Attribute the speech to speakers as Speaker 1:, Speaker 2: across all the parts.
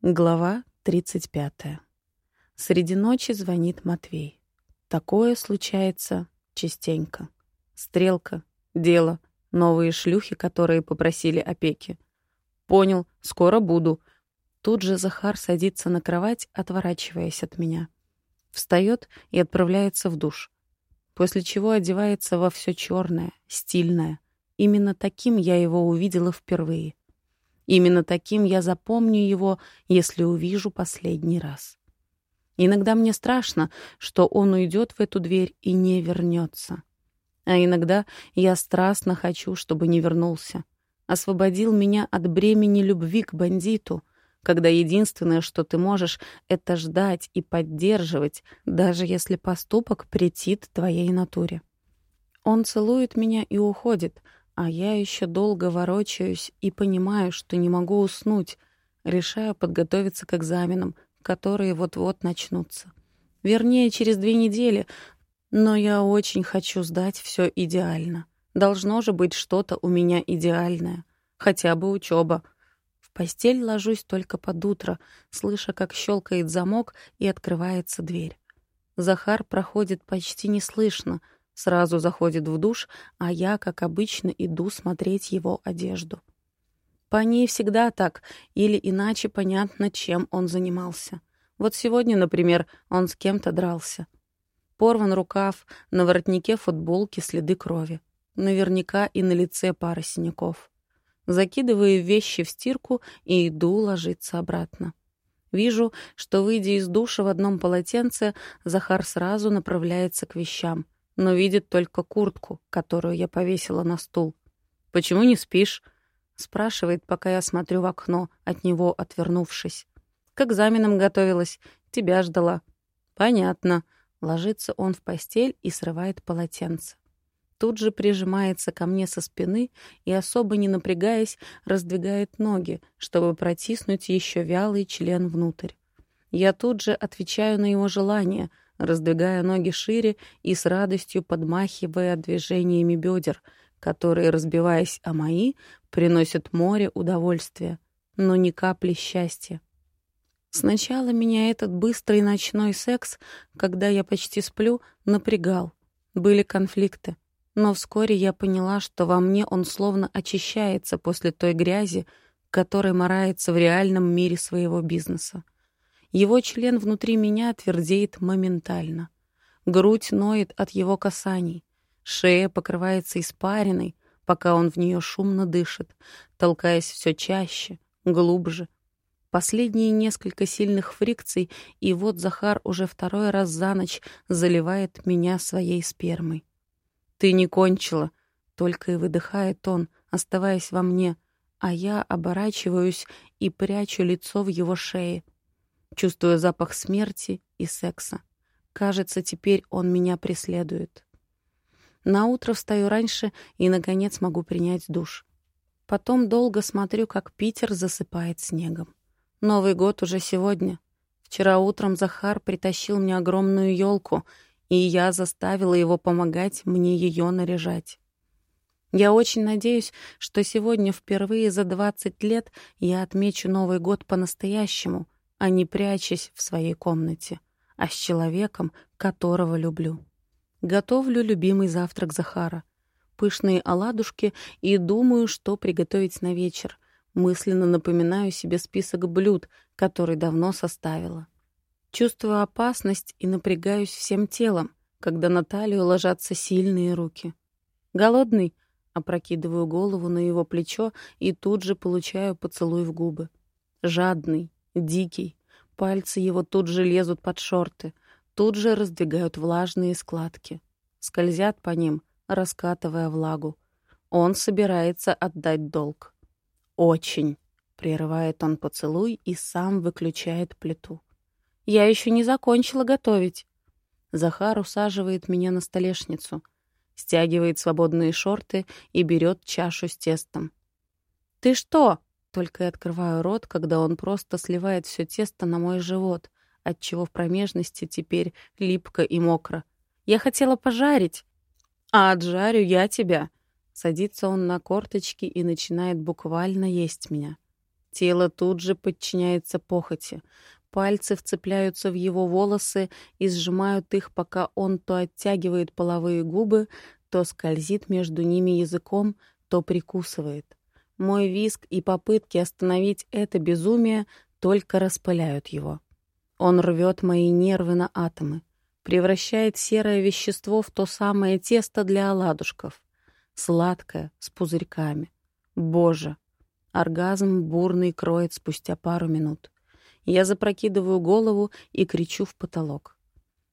Speaker 1: Глава 35. Среди ночи звонит Матвей. Такое случается частенько. Стрелка, дело, новые шлюхи, которые попросили опеки. Понял, скоро буду. Тут же Захар садится на кровать, отворачиваясь от меня. Встает и отправляется в душ. После чего одевается во все черное, стильное. Именно таким я его увидела впервые. Именно таким я запомню его, если увижу последний раз. Иногда мне страшно, что он уйдет в эту дверь и не вернется. А иногда я страстно хочу, чтобы не вернулся. Освободил меня от бремени любви к бандиту, когда единственное, что ты можешь, это ждать и поддерживать, даже если поступок претит твоей натуре. Он целует меня и уходит — а я еще долго ворочаюсь и понимаю, что не могу уснуть. Решаю подготовиться к экзаменам, которые вот-вот начнутся. Вернее, через две недели, но я очень хочу сдать все идеально. Должно же быть что-то у меня идеальное. Хотя бы учеба. В постель ложусь только под утро, слыша, как щелкает замок и открывается дверь. Захар проходит почти неслышно — Сразу заходит в душ, а я, как обычно, иду смотреть его одежду. По ней всегда так, или иначе понятно, чем он занимался. Вот сегодня, например, он с кем-то дрался. Порван рукав, на воротнике футболки следы крови. Наверняка и на лице пара синяков. Закидываю вещи в стирку и иду ложиться обратно. Вижу, что, выйдя из душа в одном полотенце, Захар сразу направляется к вещам — но видит только куртку, которую я повесила на стул. «Почему не спишь?» — спрашивает, пока я смотрю в окно, от него отвернувшись. «К экзаменам готовилась, тебя ждала». «Понятно». Ложится он в постель и срывает полотенце. Тут же прижимается ко мне со спины и, особо не напрягаясь, раздвигает ноги, чтобы протиснуть еще вялый член внутрь. Я тут же отвечаю на его желание — раздвигая ноги шире и с радостью подмахивая движениями бедер, которые, разбиваясь о мои, приносят море удовольствия, но ни капли счастья. Сначала меня этот быстрый ночной секс, когда я почти сплю, напрягал. Были конфликты. Но вскоре я поняла, что во мне он словно очищается после той грязи, которой морается в реальном мире своего бизнеса. Его член внутри меня твердеет моментально. Грудь ноет от его касаний. Шея покрывается испариной, пока он в нее шумно дышит, толкаясь все чаще, глубже. Последние несколько сильных фрикций, и вот Захар уже второй раз за ночь заливает меня своей спермой. «Ты не кончила», — только и выдыхает он, оставаясь во мне, а я оборачиваюсь и прячу лицо в его шее — Чувствую запах смерти и секса. Кажется, теперь он меня преследует. На утро встаю раньше и, наконец, могу принять душ. Потом долго смотрю, как Питер засыпает снегом. Новый год уже сегодня. Вчера утром Захар притащил мне огромную елку, и я заставила его помогать мне ее наряжать. Я очень надеюсь, что сегодня впервые за 20 лет я отмечу Новый год по-настоящему — а не прячась в своей комнате, а с человеком, которого люблю. Готовлю любимый завтрак Захара. Пышные оладушки и думаю, что приготовить на вечер. Мысленно напоминаю себе список блюд, который давно составила. Чувствую опасность и напрягаюсь всем телом, когда на талию ложатся сильные руки. «Голодный?» — опрокидываю голову на его плечо и тут же получаю поцелуй в губы. «Жадный, Дикий. Пальцы его тут же лезут под шорты, тут же раздвигают влажные складки. Скользят по ним, раскатывая влагу. Он собирается отдать долг. «Очень», — прерывает он поцелуй и сам выключает плиту. «Я еще не закончила готовить». Захар усаживает меня на столешницу, стягивает свободные шорты и берет чашу с тестом. «Ты что?» Только и открываю рот, когда он просто сливает все тесто на мой живот, отчего в промежности теперь липко и мокро. Я хотела пожарить. А отжарю я тебя. Садится он на корточки и начинает буквально есть меня. Тело тут же подчиняется похоти. Пальцы вцепляются в его волосы и сжимают их, пока он то оттягивает половые губы, то скользит между ними языком, то прикусывает. Мой виск и попытки остановить это безумие только распыляют его. Он рвет мои нервы на атомы, превращает серое вещество в то самое тесто для оладушков. Сладкое, с пузырьками. Боже! Оргазм бурный кроет спустя пару минут. Я запрокидываю голову и кричу в потолок.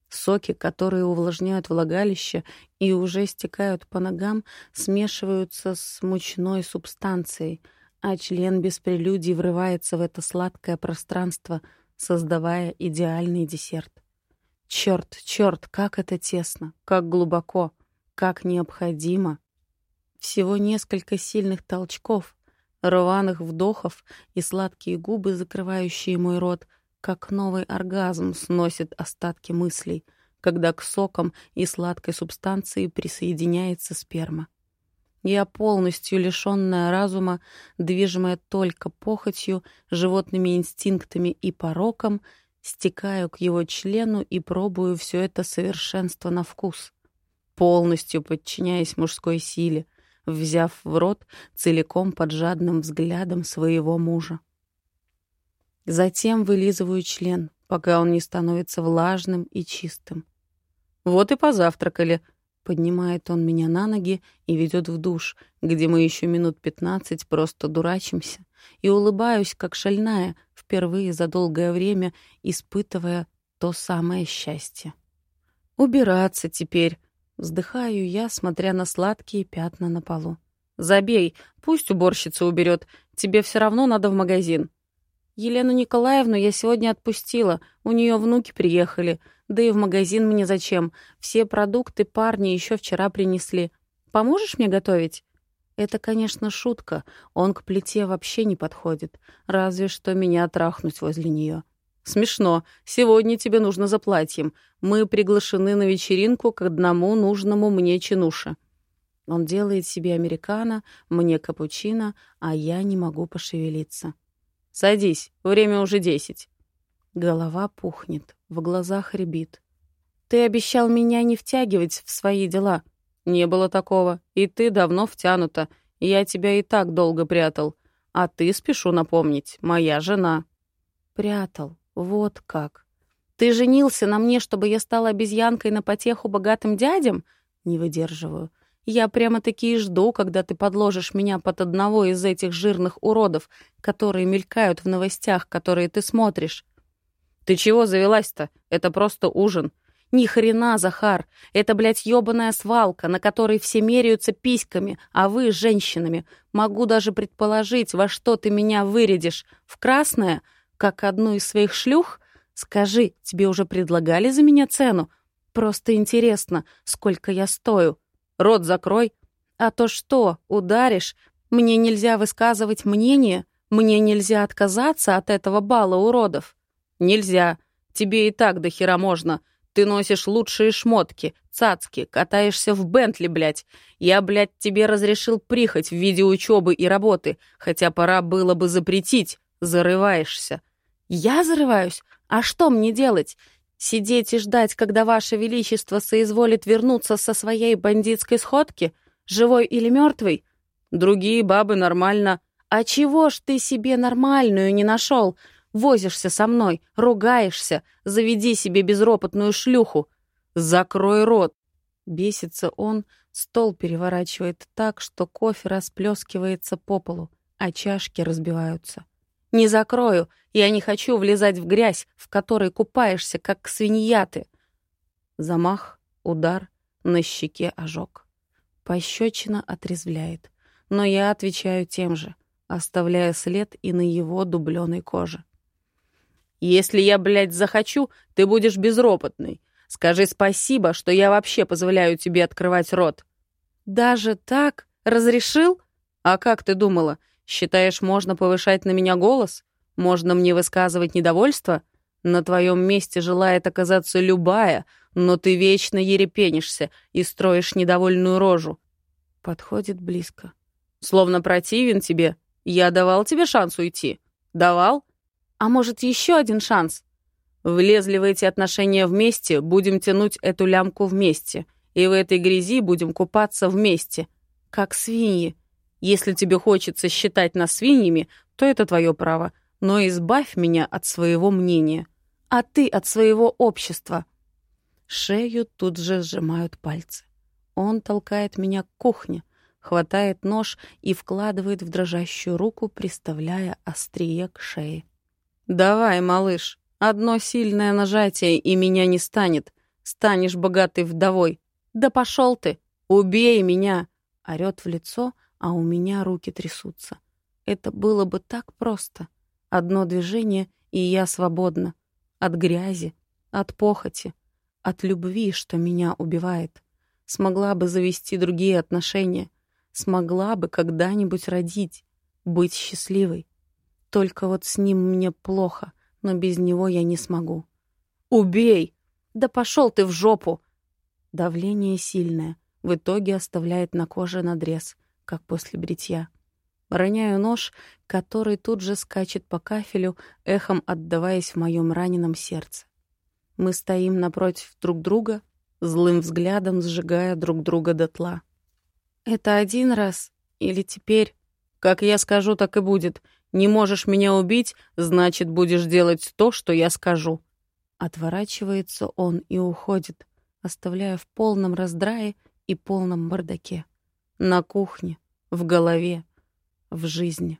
Speaker 1: Соки, которые увлажняют влагалище и уже стекают по ногам, смешиваются с мучной субстанцией, а член без прелюдий врывается в это сладкое пространство, создавая идеальный десерт. Черт, черт, как это тесно, как глубоко, как необходимо. Всего несколько сильных толчков, рваных вдохов и сладкие губы, закрывающие мой рот, как новый оргазм сносит остатки мыслей, когда к сокам и сладкой субстанции присоединяется сперма. Я полностью лишенная разума, движимая только похотью, животными инстинктами и пороком, стекаю к его члену и пробую все это совершенство на вкус, полностью подчиняясь мужской силе, взяв в рот целиком под жадным взглядом своего мужа. Затем вылизываю член, пока он не становится влажным и чистым. «Вот и позавтракали», — поднимает он меня на ноги и ведет в душ, где мы еще минут пятнадцать просто дурачимся, и улыбаюсь, как шальная, впервые за долгое время испытывая то самое счастье. «Убираться теперь», Вздыхаю я, смотря на сладкие пятна на полу. «Забей, пусть уборщица уберет. Тебе все равно надо в магазин». «Елену Николаевну я сегодня отпустила. У нее внуки приехали. Да и в магазин мне зачем? Все продукты парни еще вчера принесли. Поможешь мне готовить?» Это, конечно, шутка. Он к плите вообще не подходит. Разве что меня трахнуть возле нее. Смешно. Сегодня тебе нужно за платьем. Мы приглашены на вечеринку к одному нужному мне чинуше. Он делает себе американо, мне капучино, а я не могу пошевелиться. Садись, время уже десять. Голова пухнет, в глазах рябит. Ты обещал меня не втягивать в свои дела. Не было такого, и ты давно втянута. Я тебя и так долго прятал. А ты, спешу напомнить, моя жена. Прятал, вот как. Ты женился на мне, чтобы я стала обезьянкой на потеху богатым дядям? Не выдерживаю. Я прямо-таки и жду, когда ты подложишь меня под одного из этих жирных уродов, которые мелькают в новостях, которые ты смотришь. Ты чего завелась-то? Это просто ужин. Ни хрена, Захар. Это, блядь, ёбаная свалка, на которой все меряются письками, а вы — женщинами. Могу даже предположить, во что ты меня вырядишь. В красное — как одну из своих шлюх? Скажи, тебе уже предлагали за меня цену? Просто интересно, сколько я стою. Рот закрой. А то что, ударишь? Мне нельзя высказывать мнение? Мне нельзя отказаться от этого бала уродов? Нельзя. Тебе и так до хера можно. Ты носишь лучшие шмотки, цацки, катаешься в Бентли, блядь. Я, блядь, тебе разрешил прихоть в виде учебы и работы, хотя пора было бы запретить. Зарываешься. Я зарываюсь? А что мне делать? Сидеть и ждать, когда Ваше Величество соизволит вернуться со своей бандитской сходки? Живой или мертвый? Другие бабы нормально. А чего ж ты себе нормальную не нашел? Возишься со мной, ругаешься, заведи себе безропотную шлюху. Закрой рот. Бесится он, стол переворачивает так, что кофе расплескивается по полу, а чашки разбиваются. Не закрою. Я не хочу влезать в грязь, в которой купаешься, как свинья ты. Замах, удар, на щеке ожог. Пощечина отрезвляет. Но я отвечаю тем же, оставляя след и на его дубленой коже. «Если я, блядь, захочу, ты будешь безропотный. Скажи спасибо, что я вообще позволяю тебе открывать рот». «Даже так? Разрешил?» «А как ты думала? Считаешь, можно повышать на меня голос? Можно мне высказывать недовольство? На твоем месте желает оказаться любая, но ты вечно ерепенишься и строишь недовольную рожу. Подходит близко. Словно противен тебе. Я давал тебе шанс уйти. Давал? А может, еще один шанс? Влезли в эти отношения вместе, будем тянуть эту лямку вместе. И в этой грязи будем купаться вместе. Как свиньи. Если тебе хочется считать нас свиньями, то это твое право. Но избавь меня от своего мнения. А ты от своего общества. Шею тут же сжимают пальцы. Он толкает меня к кухне, хватает нож и вкладывает в дрожащую руку, приставляя острие к шее. «Давай, малыш, одно сильное нажатие, и меня не станет. Станешь богатой вдовой. Да пошел ты! Убей меня!» Орет в лицо, а у меня руки трясутся. Это было бы так просто. Одно движение, и я свободна. От грязи, от похоти, от любви, что меня убивает. Смогла бы завести другие отношения. Смогла бы когда-нибудь родить, быть счастливой. Только вот с ним мне плохо, но без него я не смогу. «Убей! Да пошел ты в жопу!» Давление сильное, в итоге оставляет на коже надрез, как после бритья. Роняю нож, который тут же скачет по кафелю, эхом отдаваясь в моем раненом сердце. Мы стоим напротив друг друга, злым взглядом сжигая друг друга дотла. «Это один раз? Или теперь?» «Как я скажу, так и будет. Не можешь меня убить, значит, будешь делать то, что я скажу». Отворачивается он и уходит, оставляя в полном раздрае и полном бардаке. На кухне, в голове, в жизни.